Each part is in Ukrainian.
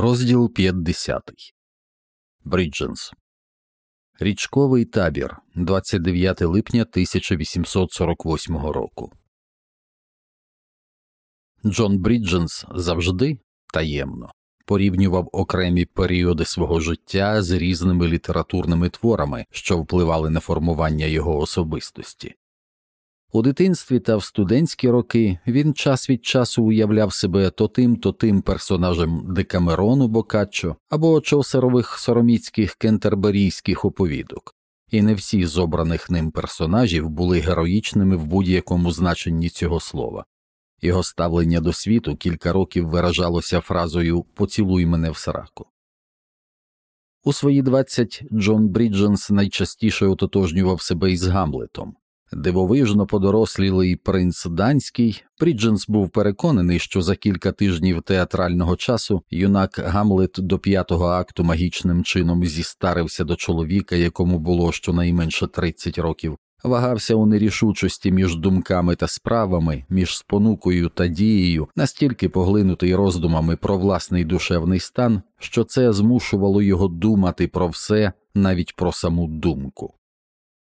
Розділ 50. Брідженс. Річковий табір 29 липня 1848 року. Джон Брідженс завжди таємно порівнював окремі періоди свого життя з різними літературними творами, що впливали на формування його особистості. У дитинстві та в студентські роки він час від часу уявляв себе то тим, то тим персонажем Декамерону Бокаччо або чосерових сороміцьких кентерберійських оповідок, і не всі з обраних ним персонажів були героїчними в будь-якому значенні цього слова. Його ставлення до світу кілька років виражалося фразою Поцілуй мене в сраку. У свої двадцять Джон Брідженс найчастіше ототожнював себе із Гамлетом. Дивовижно подорослілий принц данський, Брідженс був переконаний, що за кілька тижнів театрального часу юнак Гамлет до п'ятого акту магічним чином зістарився до чоловіка, якому було щонайменше 30 років, вагався у нерішучості між думками та справами, між спонукою та дією, настільки поглинутий роздумами про власний душевний стан, що це змушувало його думати про все, навіть про саму думку.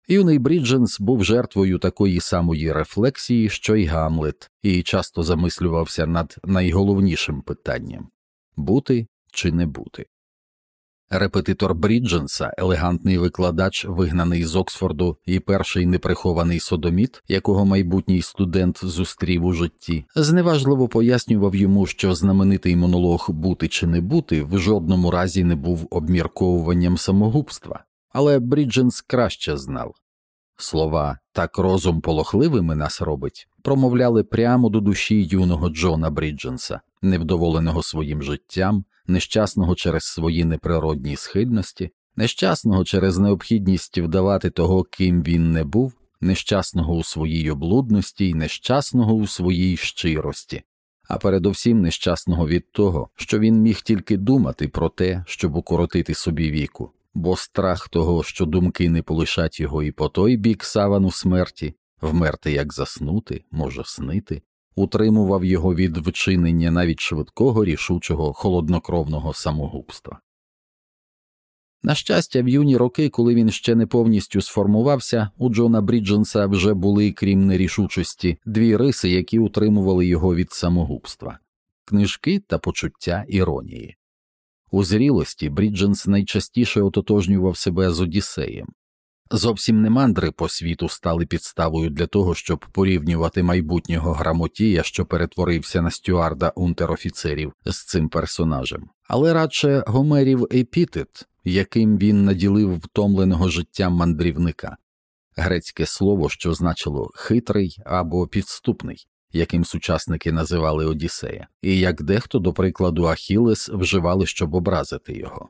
Юний Брідженс був жертвою такої самої рефлексії, що й Гамлет, і часто замислювався над найголовнішим питанням бути чи не бути. Репетитор Брідженса, елегантний викладач, вигнаний з Оксфорду, і перший неприхований содоміт, якого майбутній студент зустрів у житті, зневажливо пояснював йому, що знаменитий монолог бути чи не бути в жодному разі не був обмірковуванням самогубства, але Брідженс краще знав. Слова так розум полохливими нас робить промовляли прямо до душі юного Джона Брідженса, невдоволеного своїм життям, нещасного через свої неприродні схильності, нещасного через необхідність вдавати того, ким він не був, нещасного у своїй облудності й нещасного у своїй щирості, а передовсім нещасного від того, що він міг тільки думати про те, щоб укоротити собі віку бо страх того, що думки не полишать його і по той бік савану смерті, вмерти як заснути, може снити, утримував його від вчинення навіть швидкого рішучого холоднокровного самогубства. На щастя, в юні роки, коли він ще не повністю сформувався, у Джона Брідженса вже були, крім нерішучості, дві риси, які утримували його від самогубства книжки та почуття іронії. У зрілості Брідженс найчастіше ототожнював себе з Одіссеєм. Зовсім не мандри по світу стали підставою для того, щоб порівнювати майбутнього грамотія, що перетворився на стюарда унтерофіцерів з цим персонажем, але радше Гомерів епітет, яким він наділив втомленого життя мандрівника, грецьке слово, що значило хитрий або підступний яким сучасники називали Одіссея, і як дехто, до прикладу, Ахілес вживали, щоб образити його.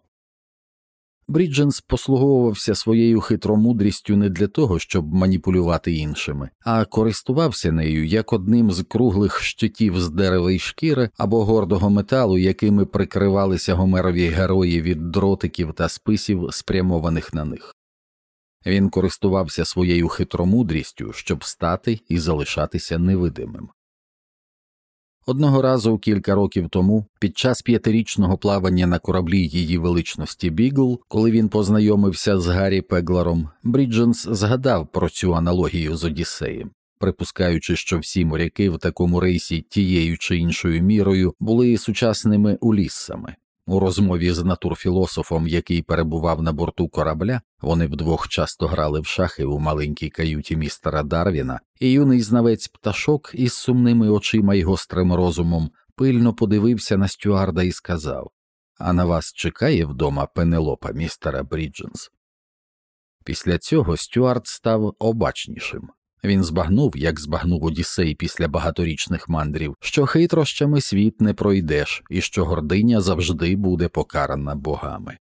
Брідженс послуговувався своєю хитромудрістю не для того, щоб маніпулювати іншими, а користувався нею як одним з круглих щитів з дерева й шкіри або гордого металу, якими прикривалися гомерові герої від дротиків та списів, спрямованих на них. Він користувався своєю хитромудрістю, щоб стати і залишатися невидимим. Одного разу кілька років тому, під час п'ятирічного плавання на кораблі її величності Бігл, коли він познайомився з Гаррі Пеглером, Брідженс згадав про цю аналогію з Одіссеєм, припускаючи, що всі моряки в такому рейсі тією чи іншою мірою були сучасними уліссами. У розмові з натурфілософом, який перебував на борту корабля, вони вдвох часто грали в шахи у маленькій каюті містера Дарвіна, і юний знавець пташок із сумними очима й гострим розумом пильно подивився на стюарда і сказав А на вас чекає вдома пенелопа містера Брідженс. Після цього Стюарт став обачнішим. Він збагнув, як збагнув Одіссей після багаторічних мандрів, що хитрощами світ не пройдеш і що гординя завжди буде покарана богами.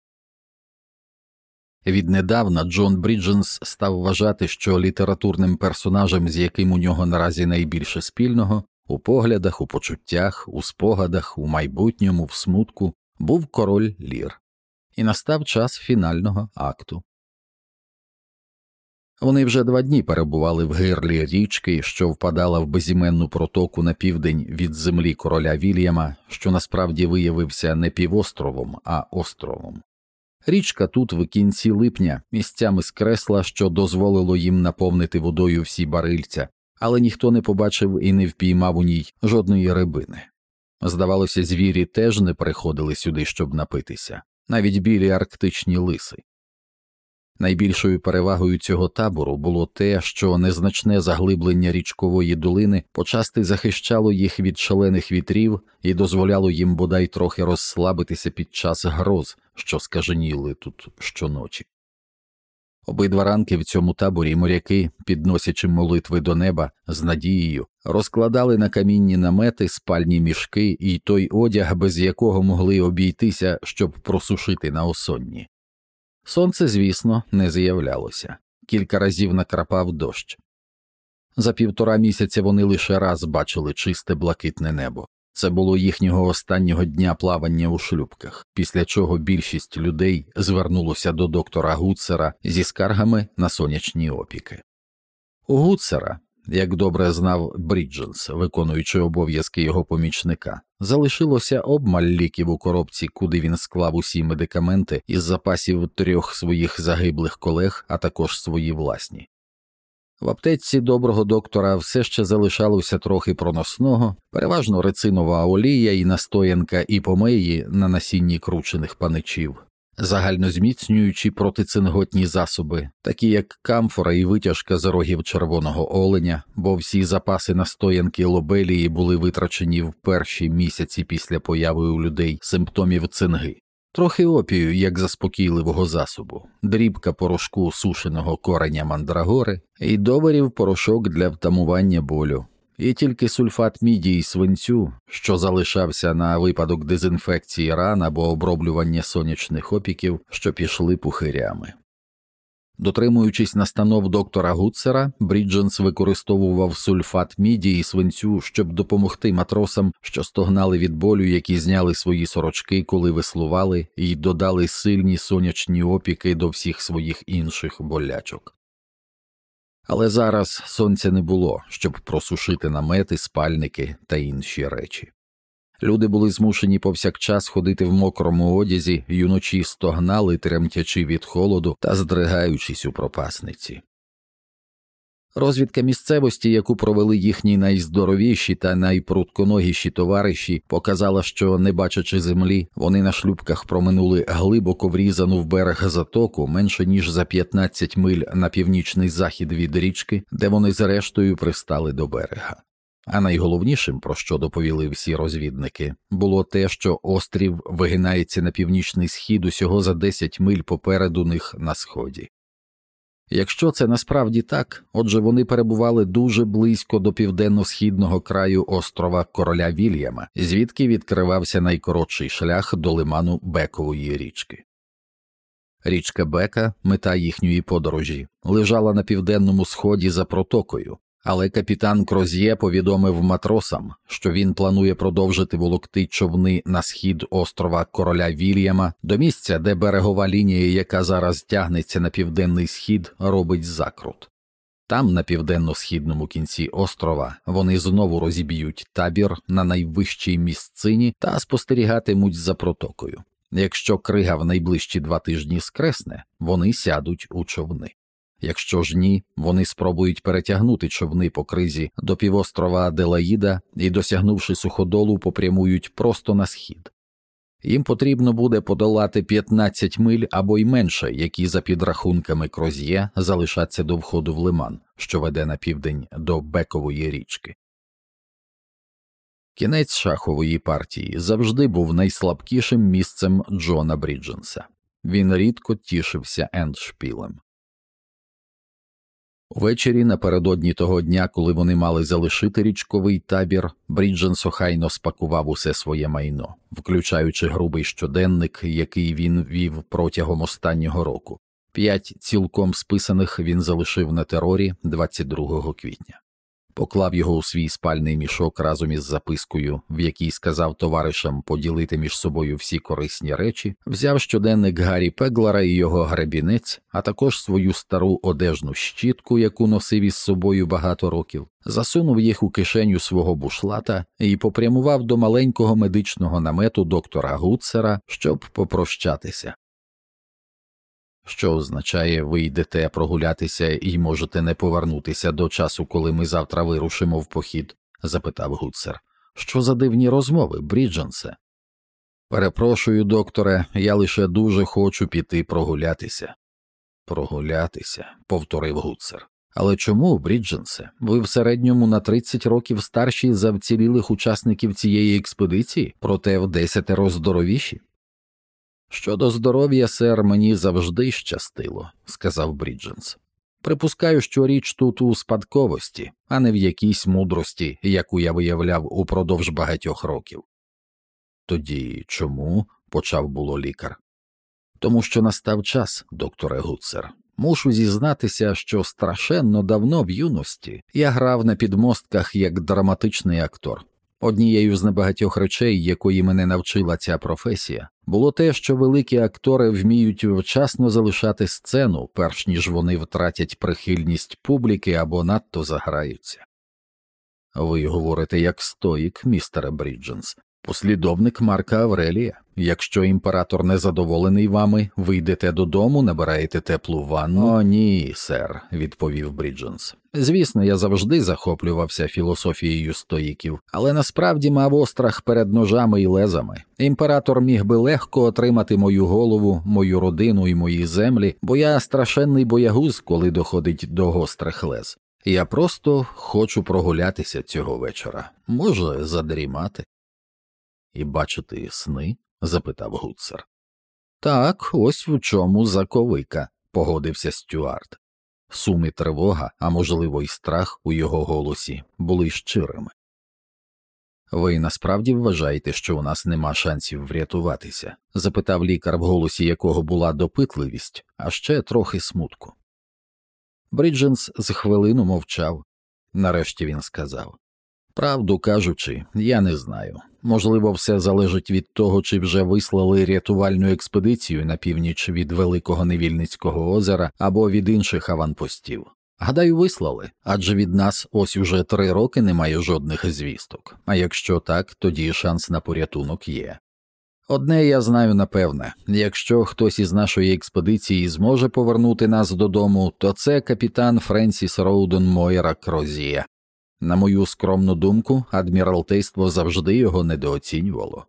Віднедавна Джон Брідженс став вважати, що літературним персонажем, з яким у нього наразі найбільше спільного, у поглядах, у почуттях, у спогадах, у майбутньому, в смутку, був король Лір, і настав час фінального акту. Вони вже два дні перебували в гирлі річки, що впадала в безіменну протоку на південь від землі короля Вільяма, що насправді виявився не півостровом, а островом. Річка тут в кінці липня місцями скресла, що дозволило їм наповнити водою всі барильця, але ніхто не побачив і не впіймав у ній жодної рибини. Здавалося, звірі теж не приходили сюди, щоб напитися, навіть білі арктичні лиси. Найбільшою перевагою цього табору було те, що незначне заглиблення річкової долини почасти захищало їх від шалених вітрів і дозволяло їм бодай трохи розслабитися під час гроз, що скаженіли тут щоночі. Обидва ранки в цьому таборі моряки, підносячи молитви до неба з надією, розкладали на камінні намети спальні мішки і той одяг, без якого могли обійтися, щоб просушити на осонні. Сонце, звісно, не з'являлося, кілька разів накрапав дощ. За півтора місяця вони лише раз бачили чисте блакитне небо. Це було їхнього останнього дня плавання у шлюбках, після чого більшість людей звернулося до доктора Гуцера зі скаргами на сонячні опіки. У Гуцера, як добре знав Брідженс, виконуючи обов'язки його помічника, залишилося обмаль ліків у коробці, куди він склав усі медикаменти із запасів трьох своїх загиблих колег, а також свої власні. В аптеці доброго доктора все ще залишалося трохи проносного, переважно рецинова олія і настоянка і помеї на насінні кручених паничів, загальнозміцнюючі протицинготні засоби, такі як камфора і витяжка з рогів червоного оленя, бо всі запаси настоянки лобелії були витрачені в перші місяці після появи у людей симптомів цинги. Трохи опію, як заспокійливого засобу, дрібка порошку сушеного кореня мандрагори і доварів порошок для втамування болю, і тільки сульфат міді і свинцю, що залишався на випадок дезінфекції ран або оброблювання сонячних опіків, що пішли пухирями. Дотримуючись настанов доктора Гуцера, Брідженс використовував сульфат міді і свинцю, щоб допомогти матросам, що стогнали від болю, які зняли свої сорочки, коли веслували, і додали сильні сонячні опіки до всіх своїх інших болячок. Але зараз сонця не було, щоб просушити намети, спальники та інші речі. Люди були змушені повсякчас ходити в мокрому одязі, й уночі стогнали, тремтячи від холоду та здригаючись у пропасниці. Розвідка місцевості, яку провели їхні найздоровіші та найпрутконогіші товариші, показала, що, не бачачи землі, вони на шлюбках проминули глибоко врізану в берег затоку менше ніж за 15 миль на північний захід від річки, де вони зрештою пристали до берега. А найголовнішим, про що доповіли всі розвідники, було те, що острів вигинається на північний схід усього за 10 миль попереду них на сході. Якщо це насправді так, отже вони перебували дуже близько до південно-східного краю острова Короля Вільяма, звідки відкривався найкоротший шлях до лиману Бекової річки. Річка Бека, мета їхньої подорожі, лежала на південному сході за протокою, але капітан Кроз'є повідомив матросам, що він планує продовжити волокти човни на схід острова Короля Вільяма до місця, де берегова лінія, яка зараз тягнеться на південний схід, робить закрут. Там, на південно-східному кінці острова, вони знову розіб'ють табір на найвищій місцині та спостерігатимуть за протокою. Якщо крига в найближчі два тижні скресне, вони сядуть у човни. Якщо ж ні, вони спробують перетягнути човни по кризі до півострова Аделаїда і, досягнувши суходолу, попрямують просто на схід. Їм потрібно буде подолати 15 миль або й менше, які за підрахунками Кроз'є залишаться до входу в лиман, що веде на південь до Бекової річки. Кінець шахової партії завжди був найслабкішим місцем Джона Брідженса. Він рідко тішився ендшпілем. Увечері напередодні того дня, коли вони мали залишити річковий табір, Брідженс охайно спакував усе своє майно, включаючи грубий щоденник, який він вів протягом останнього року. П'ять цілком списаних він залишив на терорі 22 квітня. Поклав його у свій спальний мішок разом із запискою, в якій сказав товаришам поділити між собою всі корисні речі, взяв щоденник Гаррі Пеглера і його гребінець, а також свою стару одежну щітку, яку носив із собою багато років, засунув їх у кишеню свого бушлата і попрямував до маленького медичного намету доктора Гуцера, щоб попрощатися. Що означає, ви йдете прогулятися і можете не повернутися до часу, коли ми завтра вирушимо в похід? запитав Гуцер. Що за дивні розмови, Брідженсе? Перепрошую, докторе, я лише дуже хочу піти прогулятися. Прогулятися, повторив Гуцер. Але чому, Брідженсе? Ви в середньому на 30 років старші за вцілілих учасників цієї експедиції, проте в десятеро здоровіші? Щодо здоров'я, сер, мені завжди щастило, сказав Брідженс. Припускаю, що річ тут у спадковості, а не в якійсь мудрості, яку я виявляв упродовж багатьох років. Тоді чому? почав було лікар. Тому що настав час, докторе Гуцер. Мушу зізнатися, що страшенно давно в юності я грав на підмостках як драматичний актор. Однією з небагатьох речей, якої мене навчила ця професія, було те, що великі актори вміють вчасно залишати сцену, перш ніж вони втратять прихильність публіки або надто заграються. Ви говорите як стоїк, містере Брідженс, послідовник Марка Аврелія. Якщо імператор незадоволений вами, ви йдете додому, набираєте теплу ванну. О, ні, сер, відповів Брідженс. Звісно, я завжди захоплювався філософією стоїків, але насправді мав острах перед ножами і лезами. Імператор міг би легко отримати мою голову, мою родину і мої землі, бо я страшенний боягуз, коли доходить до гострих лез. Я просто хочу прогулятися цього вечора, може, задрімати. І бачити сни? запитав Гуцер. Так, ось в чому заковика, погодився Стюарт. Сум і тривога, а можливо, й страх у його голосі були щирими. Ви насправді вважаєте, що у нас нема шансів врятуватися? запитав лікар, в голосі якого була допитливість, а ще трохи смутку. Брідженс з хвилину мовчав. Нарешті він сказав Правду кажучи, я не знаю. Можливо, все залежить від того, чи вже вислали рятувальну експедицію на північ від Великого Невільницького озера або від інших аванпостів. Гадаю, вислали, адже від нас ось уже три роки немає жодних звісток, а якщо так, тоді шанс на порятунок є. Одне я знаю напевне якщо хтось із нашої експедиції зможе повернути нас додому, то це капітан Френсіс Роуден Мойра Крозьє. На мою скромну думку, адміралтейство завжди його недооцінювало.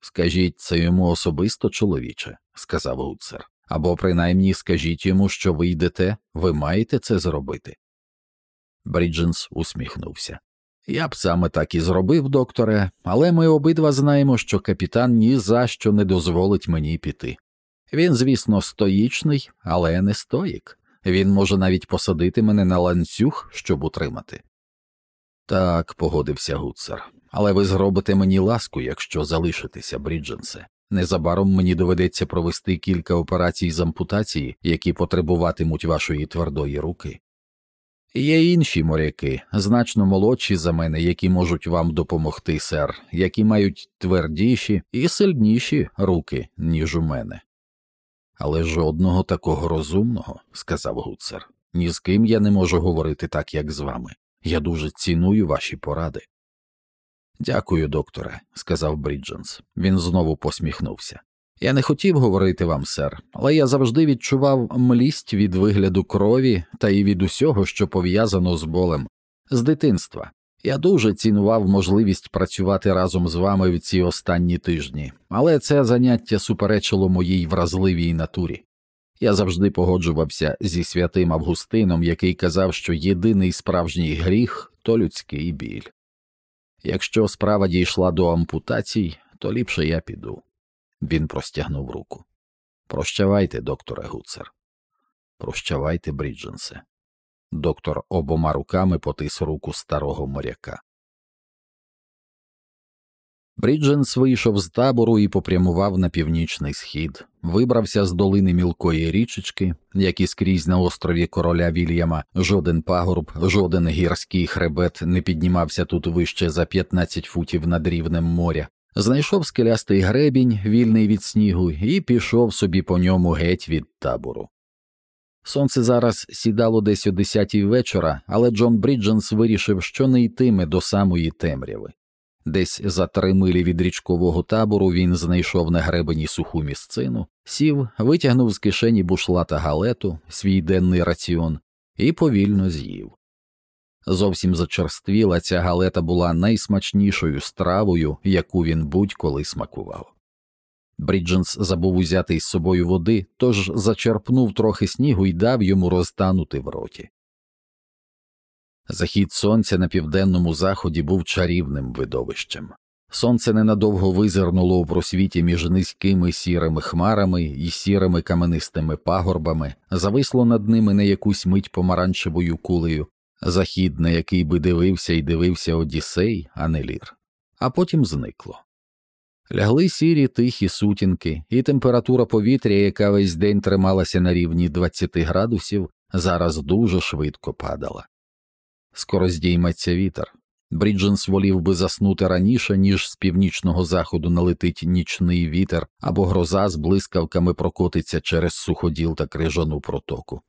Скажіть це йому особисто, чоловіче, сказав Гуцер, або принаймні скажіть йому, що ви йдете, ви маєте це зробити. Брідженс усміхнувся. Я б саме так і зробив, докторе, але ми обидва знаємо, що капітан ні за що не дозволить мені піти. Він, звісно, стоїчний, але не стоїк. Він може навіть посадити мене на ланцюг, щоб утримати. Так, погодився Гуцер, але ви зробите мені ласку, якщо залишитеся, Брідженсе. Незабаром мені доведеться провести кілька операцій з ампутації, які потребуватимуть вашої твердої руки. Є інші моряки, значно молодші за мене, які можуть вам допомогти, сер, які мають твердіші і сильніші руки, ніж у мене. Але жодного такого розумного, сказав Гуцер, ні з ким я не можу говорити так, як з вами. Я дуже ціную ваші поради. Дякую, докторе, сказав Брідженс. Він знову посміхнувся. Я не хотів говорити вам, сер, але я завжди відчував млість від вигляду крові та й від усього, що пов'язано з болем, з дитинства. Я дуже цінував можливість працювати разом з вами в ці останні тижні, але це заняття суперечило моїй вразливій натурі. Я завжди погоджувався зі святим Августином, який казав, що єдиний справжній гріх то людський біль. Якщо справа дійшла до ампутацій, то ліпше я піду. Він простягнув руку. Прощавайте, докторе Гуцер. Прощавайте, Брідженсе. Доктор обома руками потис руку старого моряка. Брідженс вийшов з табору і попрямував на північний схід, вибрався з долини мілкої річечки, як і скрізь на острові короля Вільяма, жоден пагорб, жоден гірський хребет не піднімався тут вище за 15 футів над рівнем моря. Знайшов скелястий гребінь, вільний від снігу, і пішов собі по ньому геть від табору. Сонце зараз сідало десь о десятій вечора, але Джон Брідженс вирішив, що не йтиме до самої темряви. Десь за три милі від річкового табору він знайшов на гребені суху місцину, сів, витягнув з кишені бушлата галету, свій денний раціон, і повільно з'їв. Зовсім зачерствіла ця галета була найсмачнішою стравою, яку він будь-коли смакував. Брідженс забув узяти із собою води, тож зачерпнув трохи снігу і дав йому розтанути в роті. Захід сонця на південному заході був чарівним видовищем. Сонце ненадовго визирнуло у просвіті між низькими сірими хмарами і сірими каменистими пагорбами, зависло над ними на якусь мить помаранчевою кулею, захід, на який би дивився і дивився Одіссей, а не лір, а потім зникло. Лягли сірі тихі сутінки, і температура повітря, яка весь день трималася на рівні 20 градусів, зараз дуже швидко падала. Скоро здійметься вітер. Брідженс волів би заснути раніше, ніж з північного заходу налетить нічний вітер або гроза з блискавками прокотиться через суходіл та крижану протоку.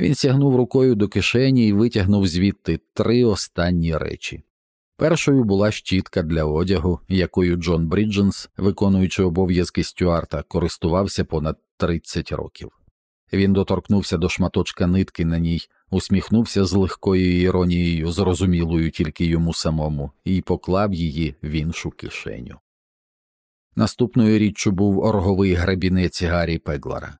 Він сягнув рукою до кишені і витягнув звідти три останні речі. Першою була щітка для одягу, якою Джон Брідженс, виконуючи обов'язки стюарта, користувався понад 30 років. Він доторкнувся до шматочка нитки на ній, усміхнувся з легкою іронією, зрозумілою тільки йому самому, і поклав її в іншу кишеню. Наступною річчю був орговий грабінець Гаррі Пеглара.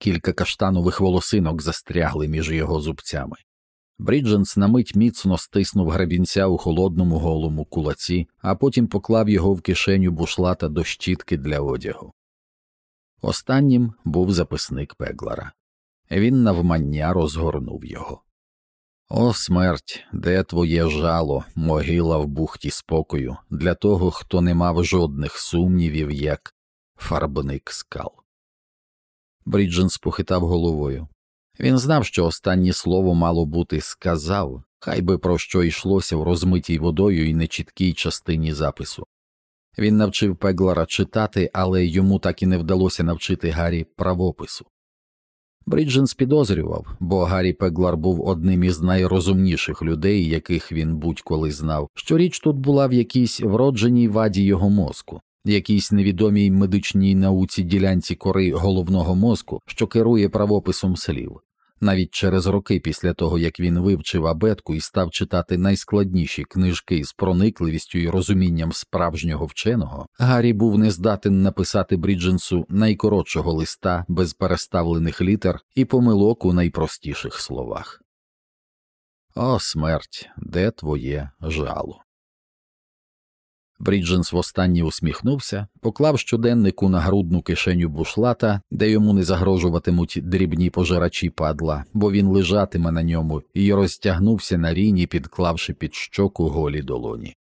Кілька каштанових волосинок застрягли між його зубцями. Брідженс на мить міцно стиснув грабінця у холодному голому кулаці, а потім поклав його в кишеню бушлата до щітки для одягу. Останнім був записник Пеглара. Він навмання розгорнув його. О, смерть, де твоє жало, могила в бухті спокою, для того, хто не мав жодних сумнівів, як фарбник скал. Брідженс похитав головою. Він знав, що останнє слово мало бути сказав, хай би про що йшлося в розмитій водою і нечіткій частині запису. Він навчив Пеглара читати, але йому так і не вдалося навчити Гаррі правопису. Брідженс підозрював, бо Гаррі Пеглар був одним із найрозумніших людей, яких він будь-коли знав, що річ тут була в якійсь вродженій ваді його мозку, якійсь невідомій медичній науці ділянці кори головного мозку, що керує правописом слів. Навіть через роки після того, як він вивчив абетку і став читати найскладніші книжки з проникливістю і розумінням справжнього вченого, Гаррі був не здатен написати Брідженсу найкоротшого листа без переставлених літер і помилок у найпростіших словах. О, смерть, де твоє жало? Брідженс востаннє усміхнувся, поклав щоденник у нагрудну кишеню бушлата, де йому не загрожуватимуть дрібні пожирачі падла, бо він лежатиме на ньому і розтягнувся на ріні, підклавши під щоку голі долоні.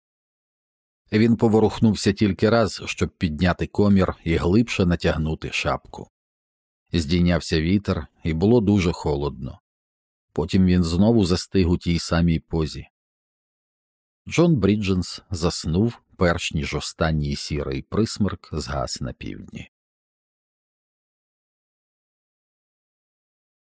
Він поворухнувся тільки раз, щоб підняти комір і глибше натягнути шапку. Здійнявся вітер, і було дуже холодно. Потім він знову застиг у тій самій позі. Джон Брідженс заснув, перш ніж останній сірий присмерк згас на півдні.